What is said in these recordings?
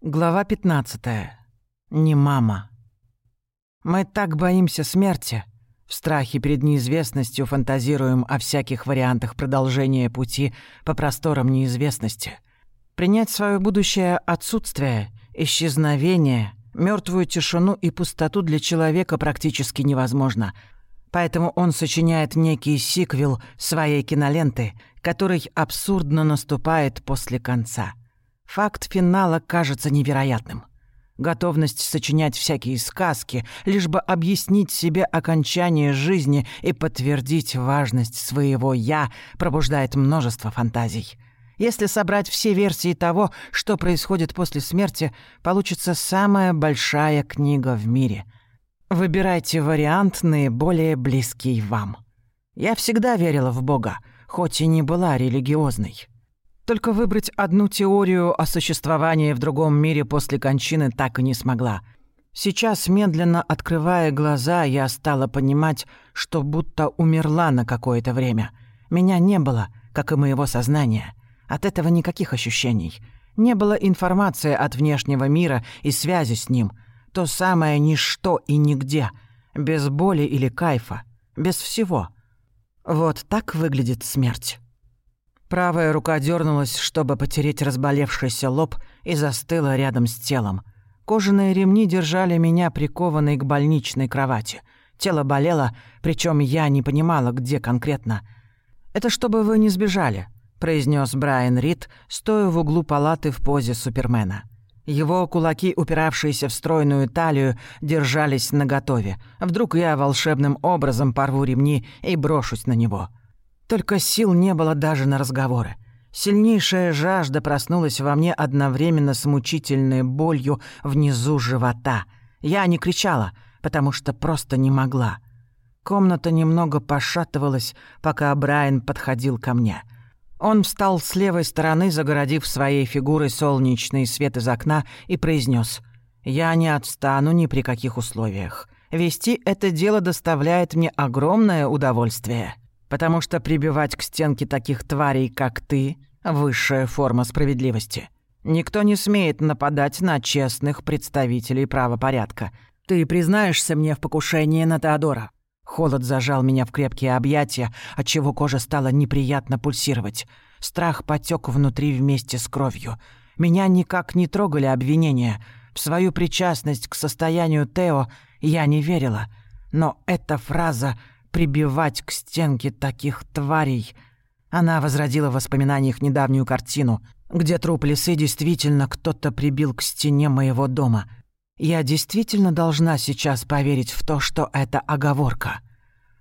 Глава 15. Не мама. Мы так боимся смерти. В страхе перед неизвестностью фантазируем о всяких вариантах продолжения пути по просторам неизвестности. Принять свое будущее отсутствие, исчезновение, мертвую тишину и пустоту для человека практически невозможно. Поэтому он сочиняет некий сиквел своей киноленты, который абсурдно наступает после конца. Факт финала кажется невероятным. Готовность сочинять всякие сказки, лишь бы объяснить себе окончание жизни и подтвердить важность своего «я» пробуждает множество фантазий. Если собрать все версии того, что происходит после смерти, получится самая большая книга в мире. Выбирайте вариант наиболее близкий вам. Я всегда верила в Бога, хоть и не была религиозной. Только выбрать одну теорию о существовании в другом мире после кончины так и не смогла. Сейчас, медленно открывая глаза, я стала понимать, что будто умерла на какое-то время. Меня не было, как и моего сознания. От этого никаких ощущений. Не было информации от внешнего мира и связи с ним. То самое ничто и нигде. Без боли или кайфа. Без всего. Вот так выглядит смерть. Правая рука дернулась, чтобы потереть разболевшийся лоб, и застыла рядом с телом. Кожаные ремни держали меня прикованной к больничной кровати. Тело болело, причем я не понимала, где конкретно. «Это чтобы вы не сбежали», — произнес Брайан Рид, стоя в углу палаты в позе Супермена. Его кулаки, упиравшиеся в стройную талию, держались наготове. Вдруг я волшебным образом порву ремни и брошусь на него. Только сил не было даже на разговоры. Сильнейшая жажда проснулась во мне одновременно с мучительной болью внизу живота. Я не кричала, потому что просто не могла. Комната немного пошатывалась, пока Брайан подходил ко мне. Он встал с левой стороны, загородив своей фигурой солнечный свет из окна, и произнес: «Я не отстану ни при каких условиях. Вести это дело доставляет мне огромное удовольствие» потому что прибивать к стенке таких тварей, как ты, высшая форма справедливости. Никто не смеет нападать на честных представителей правопорядка. Ты признаешься мне в покушении на Теодора?» Холод зажал меня в крепкие объятия, отчего кожа стала неприятно пульсировать. Страх потек внутри вместе с кровью. Меня никак не трогали обвинения. В свою причастность к состоянию Тео я не верила. Но эта фраза прибивать к стенке таких тварей. Она возродила в воспоминаниях недавнюю картину, где труп лисы действительно кто-то прибил к стене моего дома. Я действительно должна сейчас поверить в то, что это оговорка.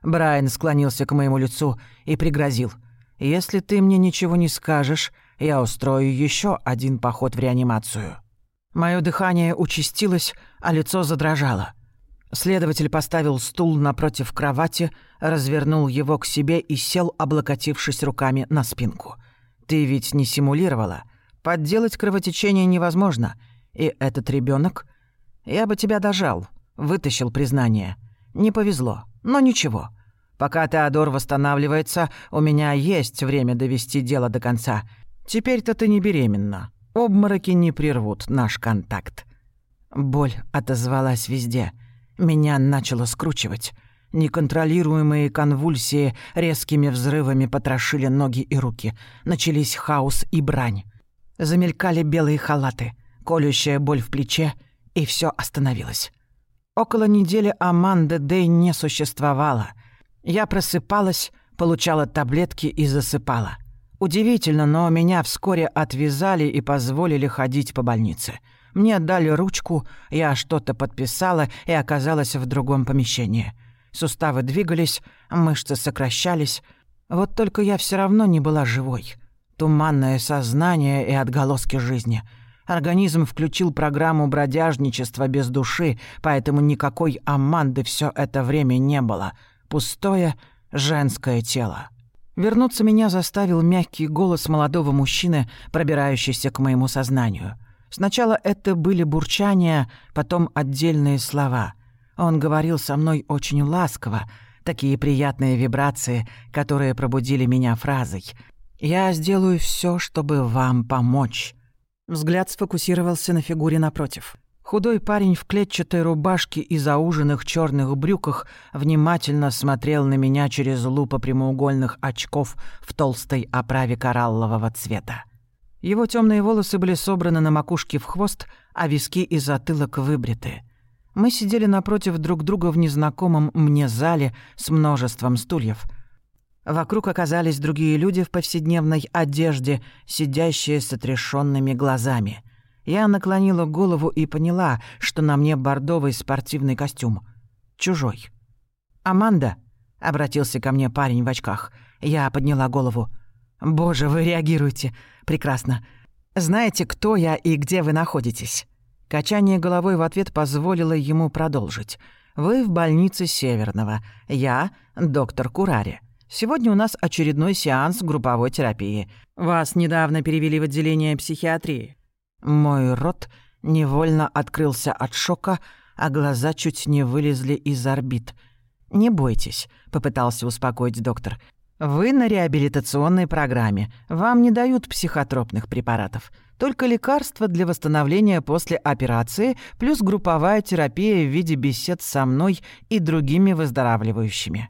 Брайан склонился к моему лицу и пригрозил. «Если ты мне ничего не скажешь, я устрою еще один поход в реанимацию». Мое дыхание участилось, а лицо задрожало. Следователь поставил стул напротив кровати, развернул его к себе и сел, облокотившись руками на спинку. «Ты ведь не симулировала. Подделать кровотечение невозможно. И этот ребенок, Я бы тебя дожал, вытащил признание. Не повезло, но ничего. Пока Теодор восстанавливается, у меня есть время довести дело до конца. Теперь-то ты не беременна. Обмороки не прервут наш контакт». Боль отозвалась везде — меня начало скручивать. Неконтролируемые конвульсии резкими взрывами потрошили ноги и руки. Начались хаос и брань. Замелькали белые халаты, колющая боль в плече, и все остановилось. Около недели Аманды Дэй не существовало. Я просыпалась, получала таблетки и засыпала. Удивительно, но меня вскоре отвязали и позволили ходить по больнице — мне отдали ручку, я что-то подписала и оказалась в другом помещении. Суставы двигались, мышцы сокращались. Вот только я все равно не была живой. Туманное сознание и отголоски жизни. Организм включил программу бродяжничества без души, поэтому никакой Аманды все это время не было. Пустое женское тело. Вернуться меня заставил мягкий голос молодого мужчины, пробирающийся к моему сознанию — Сначала это были бурчания, потом отдельные слова. Он говорил со мной очень ласково, такие приятные вибрации, которые пробудили меня фразой. «Я сделаю все, чтобы вам помочь». Взгляд сфокусировался на фигуре напротив. Худой парень в клетчатой рубашке и зауженных черных брюках внимательно смотрел на меня через лупа прямоугольных очков в толстой оправе кораллового цвета. Его темные волосы были собраны на макушке в хвост, а виски и затылок выбриты. Мы сидели напротив друг друга в незнакомом мне зале с множеством стульев — Вокруг оказались другие люди в повседневной одежде, сидящие с отрешенными глазами. Я наклонила голову и поняла, что на мне бордовый спортивный костюм. Чужой. «Аманда?» — обратился ко мне парень в очках. Я подняла голову. «Боже, вы реагируете. Прекрасно. Знаете, кто я и где вы находитесь?» Качание головой в ответ позволило ему продолжить. «Вы в больнице Северного. Я — доктор Курари. Сегодня у нас очередной сеанс групповой терапии. Вас недавно перевели в отделение психиатрии». Мой рот невольно открылся от шока, а глаза чуть не вылезли из орбит. «Не бойтесь», — попытался успокоить доктор. «Вы на реабилитационной программе. Вам не дают психотропных препаратов. Только лекарства для восстановления после операции, плюс групповая терапия в виде бесед со мной и другими выздоравливающими».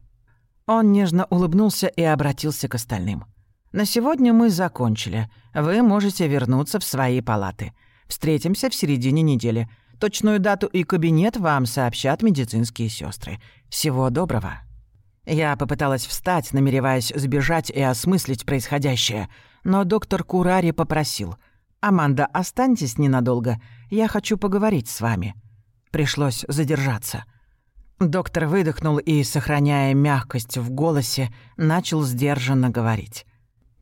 Он нежно улыбнулся и обратился к остальным. «На сегодня мы закончили. Вы можете вернуться в свои палаты. Встретимся в середине недели. Точную дату и кабинет вам сообщат медицинские сестры. Всего доброго». Я попыталась встать, намереваясь сбежать и осмыслить происходящее, но доктор Курари попросил. «Аманда, останьтесь ненадолго. Я хочу поговорить с вами». Пришлось задержаться. Доктор выдохнул и, сохраняя мягкость в голосе, начал сдержанно говорить.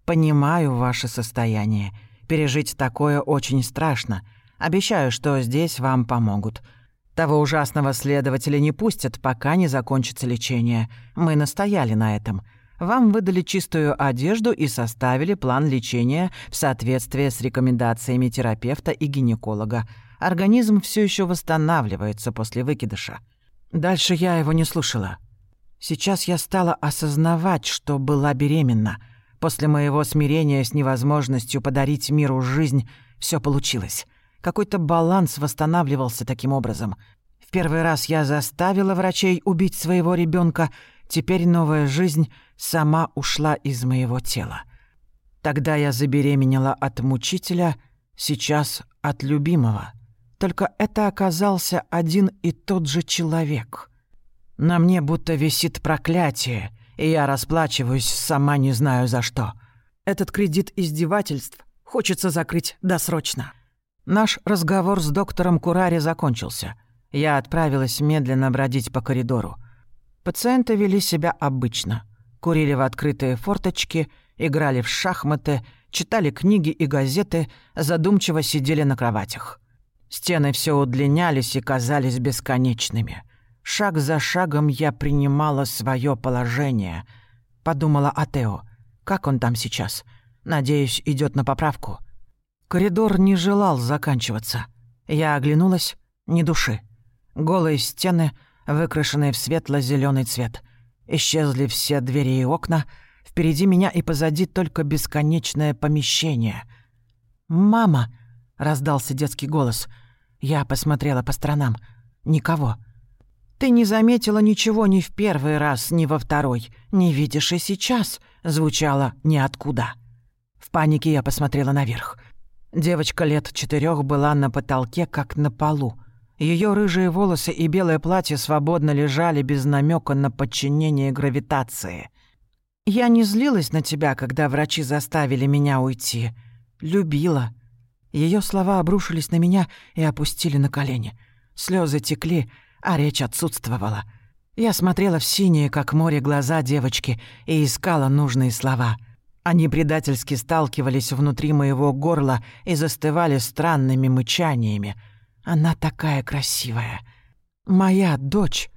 «Понимаю ваше состояние. Пережить такое очень страшно. Обещаю, что здесь вам помогут. Того ужасного следователя не пустят, пока не закончится лечение. Мы настояли на этом. Вам выдали чистую одежду и составили план лечения в соответствии с рекомендациями терапевта и гинеколога. Организм все еще восстанавливается после выкидыша». Дальше я его не слушала. Сейчас я стала осознавать, что была беременна. После моего смирения с невозможностью подарить миру жизнь все получилось. Какой-то баланс восстанавливался таким образом. В первый раз я заставила врачей убить своего ребенка, теперь новая жизнь сама ушла из моего тела. Тогда я забеременела от мучителя, сейчас от любимого. Только это оказался один и тот же человек. На мне будто висит проклятие, и я расплачиваюсь сама не знаю за что. Этот кредит издевательств хочется закрыть досрочно. Наш разговор с доктором Курари закончился. Я отправилась медленно бродить по коридору. Пациенты вели себя обычно. Курили в открытые форточки, играли в шахматы, читали книги и газеты, задумчиво сидели на кроватях. Стены все удлинялись и казались бесконечными. Шаг за шагом я принимала свое положение. Подумала о Тео. Как он там сейчас? Надеюсь, идет на поправку. Коридор не желал заканчиваться. Я оглянулась. Ни души. Голые стены, выкрашенные в светло зеленый цвет. Исчезли все двери и окна. Впереди меня и позади только бесконечное помещение. «Мама!» — раздался детский голос. Я посмотрела по сторонам. Никого. «Ты не заметила ничего ни в первый раз, ни во второй. Не видишь и сейчас», — звучало ниоткуда. В панике я посмотрела наверх. Девочка лет четырех была на потолке, как на полу. Ее рыжие волосы и белое платье свободно лежали без намека на подчинение гравитации. «Я не злилась на тебя, когда врачи заставили меня уйти. Любила. Ее слова обрушились на меня и опустили на колени. Слезы текли, а речь отсутствовала. Я смотрела в синие, как море, глаза девочки и искала нужные слова. Они предательски сталкивались внутри моего горла и застывали странными мычаниями. Она такая красивая. Моя дочь.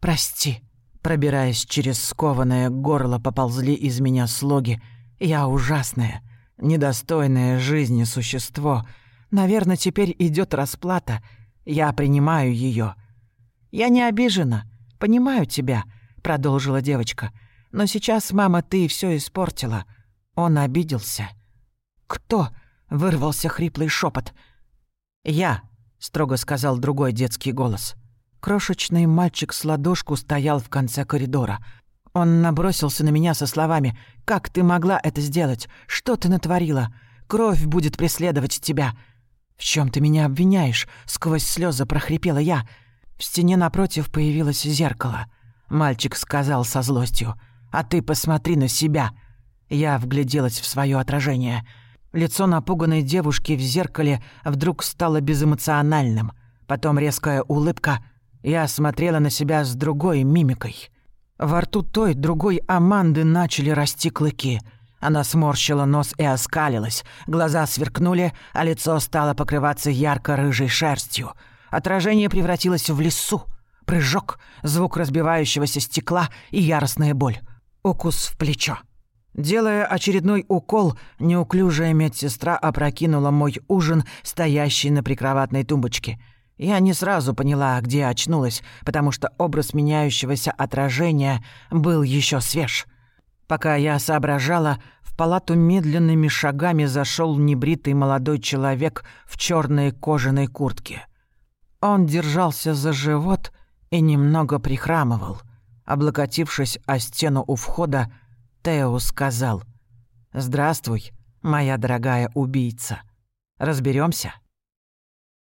Прости. Пробираясь через скованное горло, поползли из меня слоги. Я ужасная недостойное жизни существо. Наверное, теперь идет расплата. Я принимаю ее. Я не обижена. Понимаю тебя, продолжила девочка. Но сейчас, мама, ты все испортила. Он обиделся. Кто? вырвался хриплый шепот. «Я», — строго сказал другой детский голос. Крошечный мальчик с ладошку стоял в конце коридора. Он набросился на меня со словами «Как ты могла это сделать? Что ты натворила? Кровь будет преследовать тебя!» «В чем ты меня обвиняешь?» — сквозь слезы прохрипела я. В стене напротив появилось зеркало. Мальчик сказал со злостью «А ты посмотри на себя!» Я вгляделась в свое отражение. Лицо напуганной девушки в зеркале вдруг стало безэмоциональным. Потом резкая улыбка — я смотрела на себя с другой мимикой. Во рту той другой Аманды начали расти клыки. Она сморщила нос и оскалилась. Глаза сверкнули, а лицо стало покрываться ярко-рыжей шерстью. Отражение превратилось в лесу. Прыжок, звук разбивающегося стекла и яростная боль. Укус в плечо. Делая очередной укол, неуклюжая медсестра опрокинула мой ужин, стоящий на прикроватной тумбочке — я не сразу поняла, где очнулась, потому что образ меняющегося отражения был еще свеж. Пока я соображала, в палату медленными шагами зашел небритый молодой человек в черной кожаной куртке. Он держался за живот и немного прихрамывал. Облокотившись о стену у входа, Тео сказал «Здравствуй, моя дорогая убийца. Разберемся?